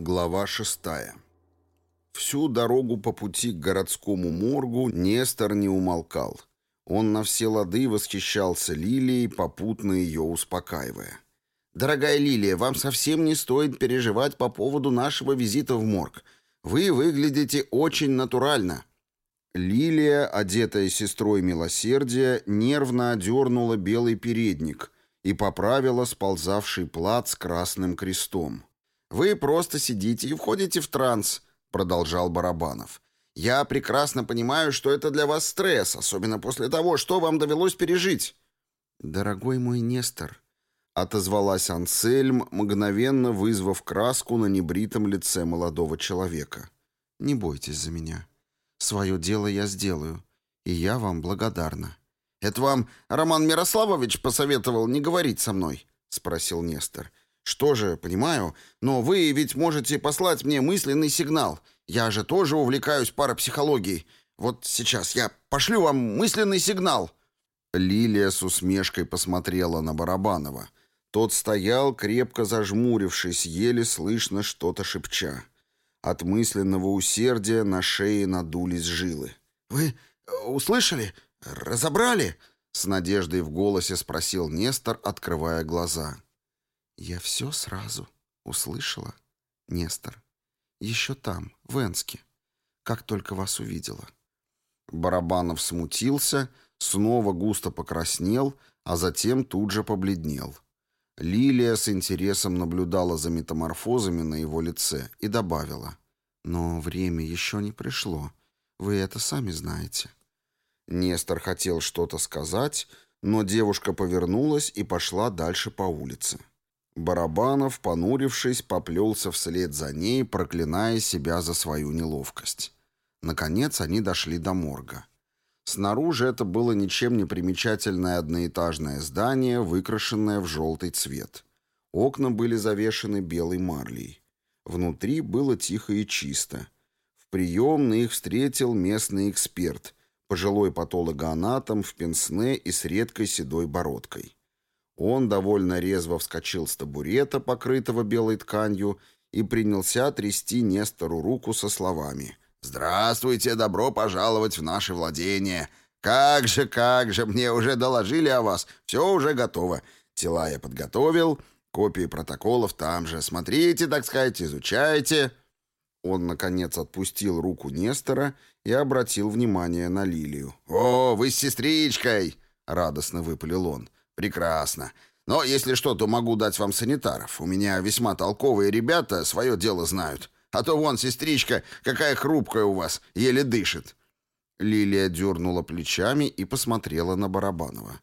Глава шестая Всю дорогу по пути к городскому моргу Нестор не умолкал. Он на все лады восхищался Лилией, попутно ее успокаивая. «Дорогая Лилия, вам совсем не стоит переживать по поводу нашего визита в морг. Вы выглядите очень натурально». Лилия, одетая сестрой милосердия, нервно одернула белый передник и поправила сползавший плат с красным крестом. «Вы просто сидите и входите в транс», — продолжал Барабанов. «Я прекрасно понимаю, что это для вас стресс, особенно после того, что вам довелось пережить». «Дорогой мой Нестор», — отозвалась Ансельм, мгновенно вызвав краску на небритом лице молодого человека. «Не бойтесь за меня. Свое дело я сделаю, и я вам благодарна». «Это вам Роман Мирославович посоветовал не говорить со мной?» — спросил Нестор. «Что же, понимаю, но вы ведь можете послать мне мысленный сигнал. Я же тоже увлекаюсь парапсихологией. Вот сейчас я пошлю вам мысленный сигнал». Лилия с усмешкой посмотрела на Барабанова. Тот стоял, крепко зажмурившись, еле слышно что-то шепча. От мысленного усердия на шее надулись жилы. «Вы услышали? Разобрали?» С надеждой в голосе спросил Нестор, открывая глаза. Я все сразу услышала, Нестор. Еще там, в Энске, как только вас увидела. Барабанов смутился, снова густо покраснел, а затем тут же побледнел. Лилия с интересом наблюдала за метаморфозами на его лице и добавила. «Но время еще не пришло. Вы это сами знаете». Нестор хотел что-то сказать, но девушка повернулась и пошла дальше по улице. Барабанов, понурившись, поплелся вслед за ней, проклиная себя за свою неловкость. Наконец они дошли до морга. Снаружи это было ничем не примечательное одноэтажное здание, выкрашенное в желтый цвет. Окна были завешены белой марлей. Внутри было тихо и чисто. В приемной их встретил местный эксперт, пожилой патологоанатом в пенсне и с редкой седой бородкой. Он довольно резво вскочил с табурета, покрытого белой тканью, и принялся трясти Нестору руку со словами «Здравствуйте, добро пожаловать в наше владение! Как же, как же, мне уже доложили о вас, все уже готово. Тела я подготовил, копии протоколов там же. Смотрите, так сказать, изучайте». Он, наконец, отпустил руку Нестора и обратил внимание на Лилию. «О, вы с сестричкой!» — радостно выпалил он. «Прекрасно. Но если что, то могу дать вам санитаров. У меня весьма толковые ребята свое дело знают. А то вон, сестричка, какая хрупкая у вас, еле дышит». Лилия дернула плечами и посмотрела на Барабанова.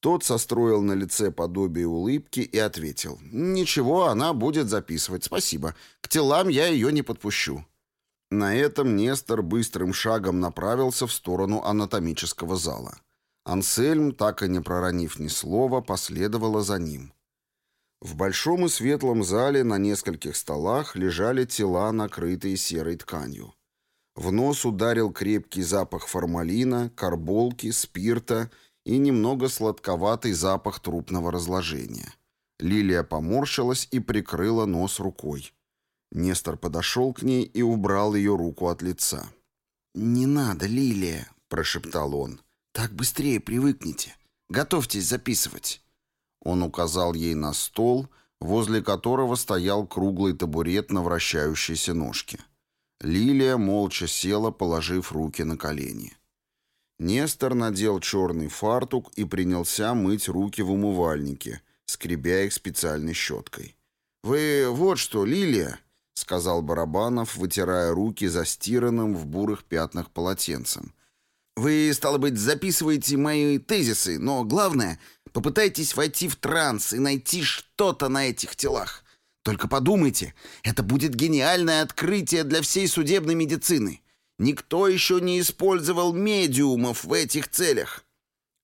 Тот состроил на лице подобие улыбки и ответил. «Ничего, она будет записывать, спасибо. К телам я ее не подпущу». На этом Нестор быстрым шагом направился в сторону анатомического зала. Ансельм, так и не проронив ни слова, последовала за ним. В большом и светлом зале на нескольких столах лежали тела, накрытые серой тканью. В нос ударил крепкий запах формалина, карболки, спирта и немного сладковатый запах трупного разложения. Лилия поморщилась и прикрыла нос рукой. Нестор подошел к ней и убрал ее руку от лица. «Не надо, Лилия», — прошептал он. «Так быстрее привыкните. Готовьтесь записывать». Он указал ей на стол, возле которого стоял круглый табурет на вращающейся ножке. Лилия молча села, положив руки на колени. Нестор надел черный фартук и принялся мыть руки в умывальнике, скребя их специальной щеткой. «Вы вот что, Лилия!» — сказал Барабанов, вытирая руки застиранным в бурых пятнах полотенцем — вы, стало быть, записываете мои тезисы, но главное, попытайтесь войти в транс и найти что-то на этих телах. Только подумайте, это будет гениальное открытие для всей судебной медицины. Никто еще не использовал медиумов в этих целях.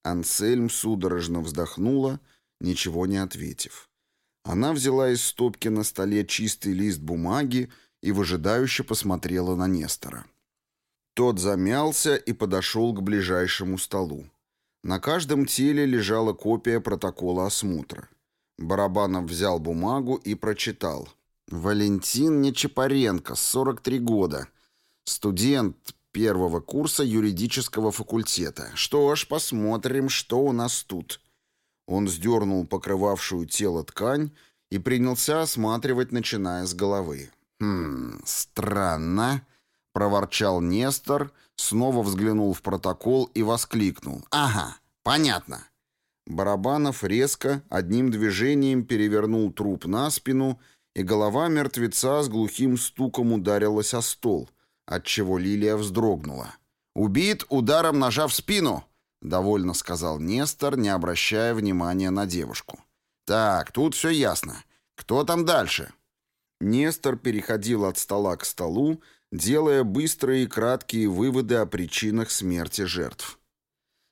Ансельм судорожно вздохнула, ничего не ответив. Она взяла из стопки на столе чистый лист бумаги и выжидающе посмотрела на Нестора. Тот замялся и подошел к ближайшему столу. На каждом теле лежала копия протокола осмотра. Барабанов взял бумагу и прочитал. «Валентин Нечапаренко, 43 года. Студент первого курса юридического факультета. Что ж, посмотрим, что у нас тут». Он сдернул покрывавшую тело ткань и принялся осматривать, начиная с головы. «Хм, странно», — проворчал Нестор, снова взглянул в протокол и воскликнул. «Ага, понятно». Барабанов резко, одним движением перевернул труп на спину, и голова мертвеца с глухим стуком ударилась о стол, отчего Лилия вздрогнула. «Убит ударом ножа в спину!» — довольно сказал Нестор, не обращая внимания на девушку. «Так, тут все ясно. Кто там дальше?» Нестор переходил от стола к столу, делая быстрые и краткие выводы о причинах смерти жертв.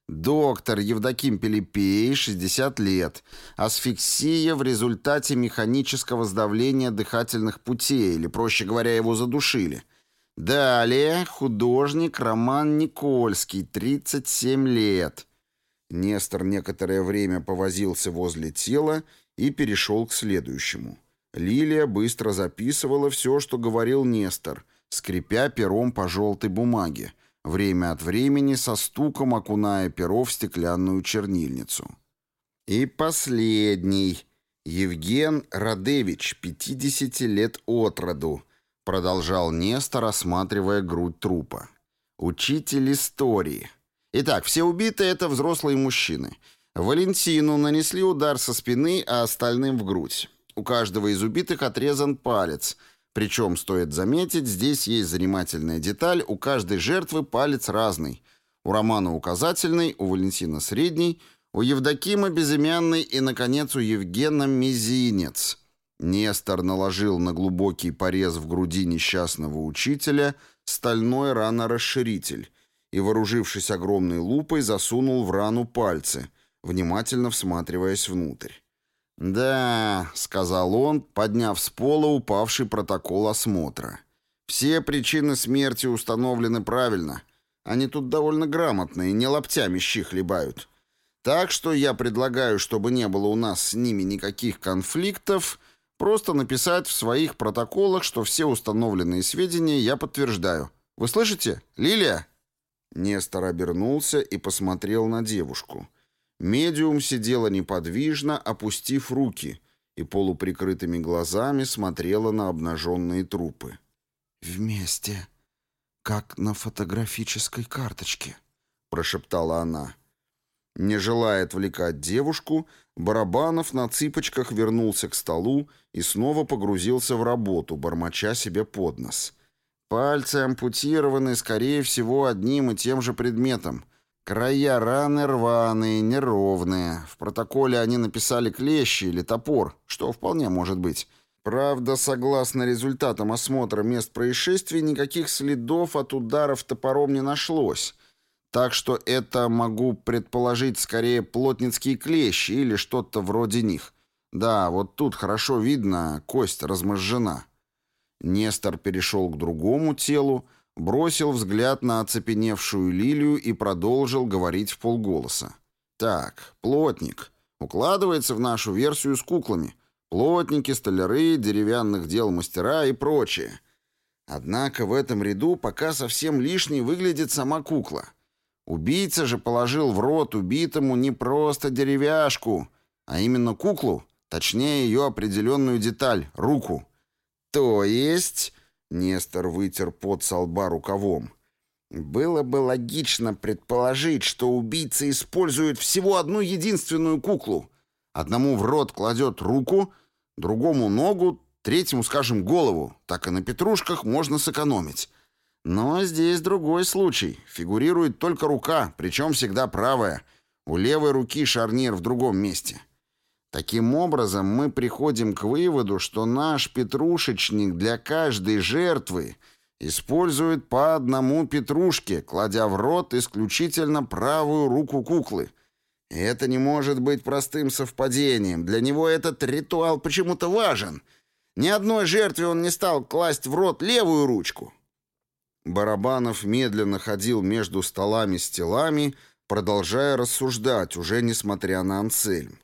Доктор Евдоким Пелепей, 60 лет. Асфиксия в результате механического сдавления дыхательных путей, или, проще говоря, его задушили. Далее художник Роман Никольский, 37 лет. Нестор некоторое время повозился возле тела и перешел к следующему. Лилия быстро записывала все, что говорил Нестор, скрипя пером по желтой бумаге, время от времени со стуком окуная перо в стеклянную чернильницу. И последний. Евген Радевич, 50 лет от роду, продолжал Нестор, осматривая грудь трупа. Учитель истории. Итак, все убитые — это взрослые мужчины. Валентину нанесли удар со спины, а остальным в грудь. У каждого из убитых отрезан палец. Причем, стоит заметить, здесь есть занимательная деталь, у каждой жертвы палец разный. У Романа указательный, у Валентина средний, у Евдокима безымянный и, наконец, у Евгена мизинец. Нестор наложил на глубокий порез в груди несчастного учителя стальной ранорасширитель и, вооружившись огромной лупой, засунул в рану пальцы – внимательно всматриваясь внутрь. «Да», — сказал он, подняв с пола упавший протокол осмотра. «Все причины смерти установлены правильно. Они тут довольно грамотные, не лоптями щи хлебают. Так что я предлагаю, чтобы не было у нас с ними никаких конфликтов, просто написать в своих протоколах, что все установленные сведения я подтверждаю. Вы слышите? Лилия?» Нестор обернулся и посмотрел на девушку — Медиум сидела неподвижно, опустив руки, и полуприкрытыми глазами смотрела на обнаженные трупы. «Вместе, как на фотографической карточке», — прошептала она. Не желая отвлекать девушку, Барабанов на цыпочках вернулся к столу и снова погрузился в работу, бормоча себе под нос. Пальцы ампутированы, скорее всего, одним и тем же предметом — Края раны рваные, неровные. В протоколе они написали клещи или топор, что вполне может быть. Правда, согласно результатам осмотра мест происшествий, никаких следов от ударов топором не нашлось. Так что это, могу предположить, скорее плотницкие клещи или что-то вроде них. Да, вот тут хорошо видно, кость размозжена. Нестор перешел к другому телу, бросил взгляд на оцепеневшую лилию и продолжил говорить в полголоса. «Так, плотник. Укладывается в нашу версию с куклами. Плотники, столяры, деревянных дел мастера и прочее. Однако в этом ряду пока совсем лишней выглядит сама кукла. Убийца же положил в рот убитому не просто деревяшку, а именно куклу, точнее ее определенную деталь — руку. То есть Нестор вытер пот со лба рукавом. Было бы логично предположить, что убийца использует всего одну единственную куклу. Одному в рот кладет руку, другому ногу, третьему, скажем, голову. Так и на петрушках можно сэкономить. Но здесь другой случай. Фигурирует только рука, причем всегда правая. У левой руки шарнир в другом месте. Таким образом, мы приходим к выводу, что наш петрушечник для каждой жертвы использует по одному петрушке, кладя в рот исключительно правую руку куклы. И это не может быть простым совпадением. Для него этот ритуал почему-то важен. Ни одной жертве он не стал класть в рот левую ручку. Барабанов медленно ходил между столами с телами, продолжая рассуждать, уже несмотря на Ансельм.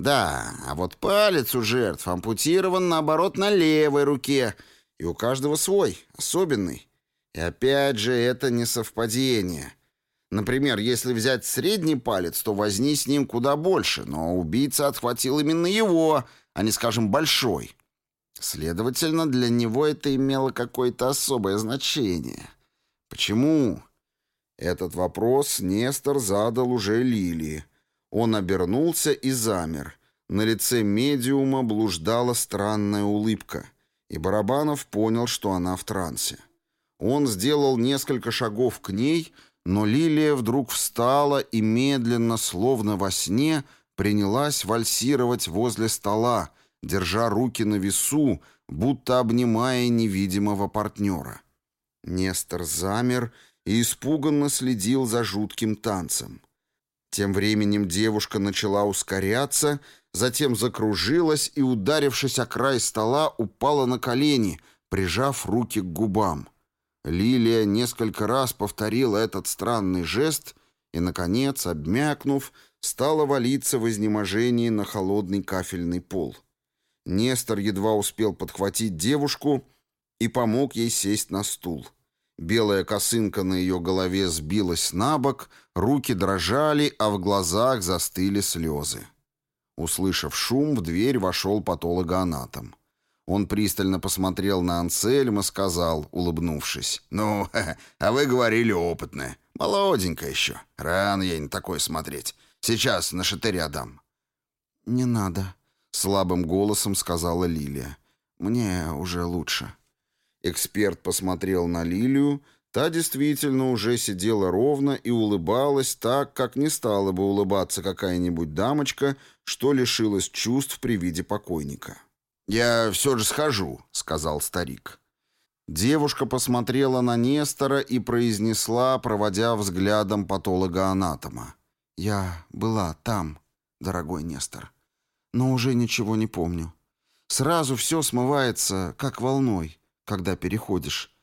«Да, а вот палец у жертв ампутирован, наоборот, на левой руке, и у каждого свой, особенный. И опять же, это не совпадение». Например, если взять средний палец, то возни с ним куда больше, но убийца отхватил именно его, а не, скажем, большой. Следовательно, для него это имело какое-то особое значение. Почему? Этот вопрос Нестор задал уже Лилии. Он обернулся и замер. На лице медиума блуждала странная улыбка, и Барабанов понял, что она в трансе. Он сделал несколько шагов к ней — но Лилия вдруг встала и медленно, словно во сне, принялась вальсировать возле стола, держа руки на весу, будто обнимая невидимого партнера. Нестор замер и испуганно следил за жутким танцем. Тем временем девушка начала ускоряться, затем закружилась и, ударившись о край стола, упала на колени, прижав руки к губам. Лилия несколько раз повторила этот странный жест и, наконец, обмякнув, стала валиться в изнеможении на холодный кафельный пол. Нестор едва успел подхватить девушку и помог ей сесть на стул. Белая косынка на ее голове сбилась на бок, руки дрожали, а в глазах застыли слезы. Услышав шум, в дверь вошел патологоанатом. Он пристально посмотрел на Ансельма, сказал, улыбнувшись. «Ну, а вы говорили опытная. Молоденькая еще. Рано ей на такое смотреть. Сейчас на шатыря дам». «Не надо», — слабым голосом сказала Лилия. «Мне уже лучше». Эксперт посмотрел на Лилию. Та действительно уже сидела ровно и улыбалась так, как не стала бы улыбаться какая-нибудь дамочка, что лишилась чувств при виде покойника. «Я все же схожу», — сказал старик. Девушка посмотрела на Нестора и произнесла, проводя взглядом патолога-анатома. «Я была там, дорогой Нестор, но уже ничего не помню. Сразу все смывается, как волной, когда переходишь.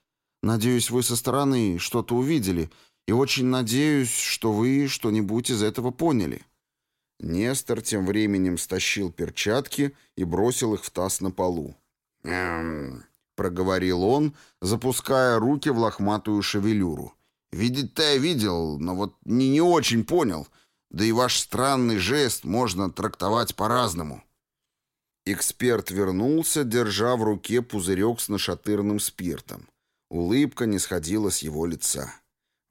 Надеюсь, вы со стороны что-то увидели, и очень надеюсь, что вы что-нибудь из этого поняли». Нестор тем временем стащил перчатки и бросил их в таз на полу. «Эм...» — проговорил он, запуская руки в лохматую шевелюру. «Видеть-то я видел, но вот не, не очень понял. Да и ваш странный жест можно трактовать по-разному». Эксперт вернулся, держа в руке пузырек с нашатырным спиртом. Улыбка не сходила с его лица.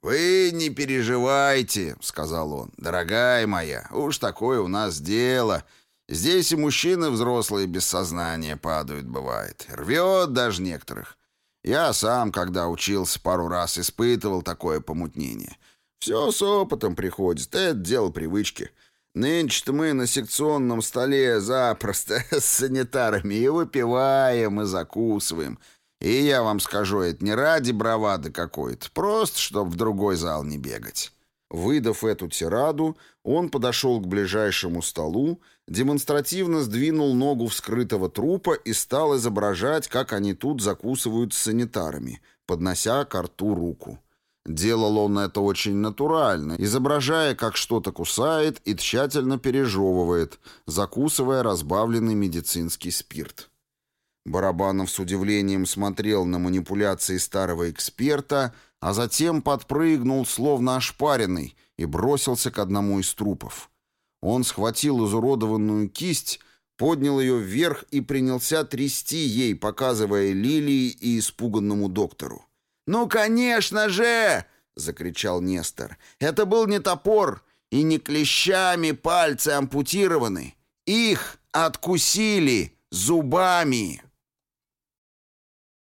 «Вы не переживайте», — сказал он, — «дорогая моя, уж такое у нас дело. Здесь и мужчины взрослые без сознания падают, бывает. Рвет даже некоторых. Я сам, когда учился, пару раз испытывал такое помутнение. Все с опытом приходит, это дело привычки. Нынче-то мы на секционном столе запросто с санитарами и выпиваем, и закусываем». И я вам скажу, это не ради бравады какой-то, просто чтобы в другой зал не бегать». Выдав эту тираду, он подошел к ближайшему столу, демонстративно сдвинул ногу вскрытого трупа и стал изображать, как они тут закусывают с санитарами, поднося к рту руку. Делал он это очень натурально, изображая, как что-то кусает и тщательно пережевывает, закусывая разбавленный медицинский спирт. Барабанов с удивлением смотрел на манипуляции старого эксперта, а затем подпрыгнул, словно ошпаренный, и бросился к одному из трупов. Он схватил изуродованную кисть, поднял ее вверх и принялся трясти ей, показывая Лилии и испуганному доктору. «Ну, конечно же!» — закричал Нестор. «Это был не топор, и не клещами пальцы ампутированы. Их откусили зубами!»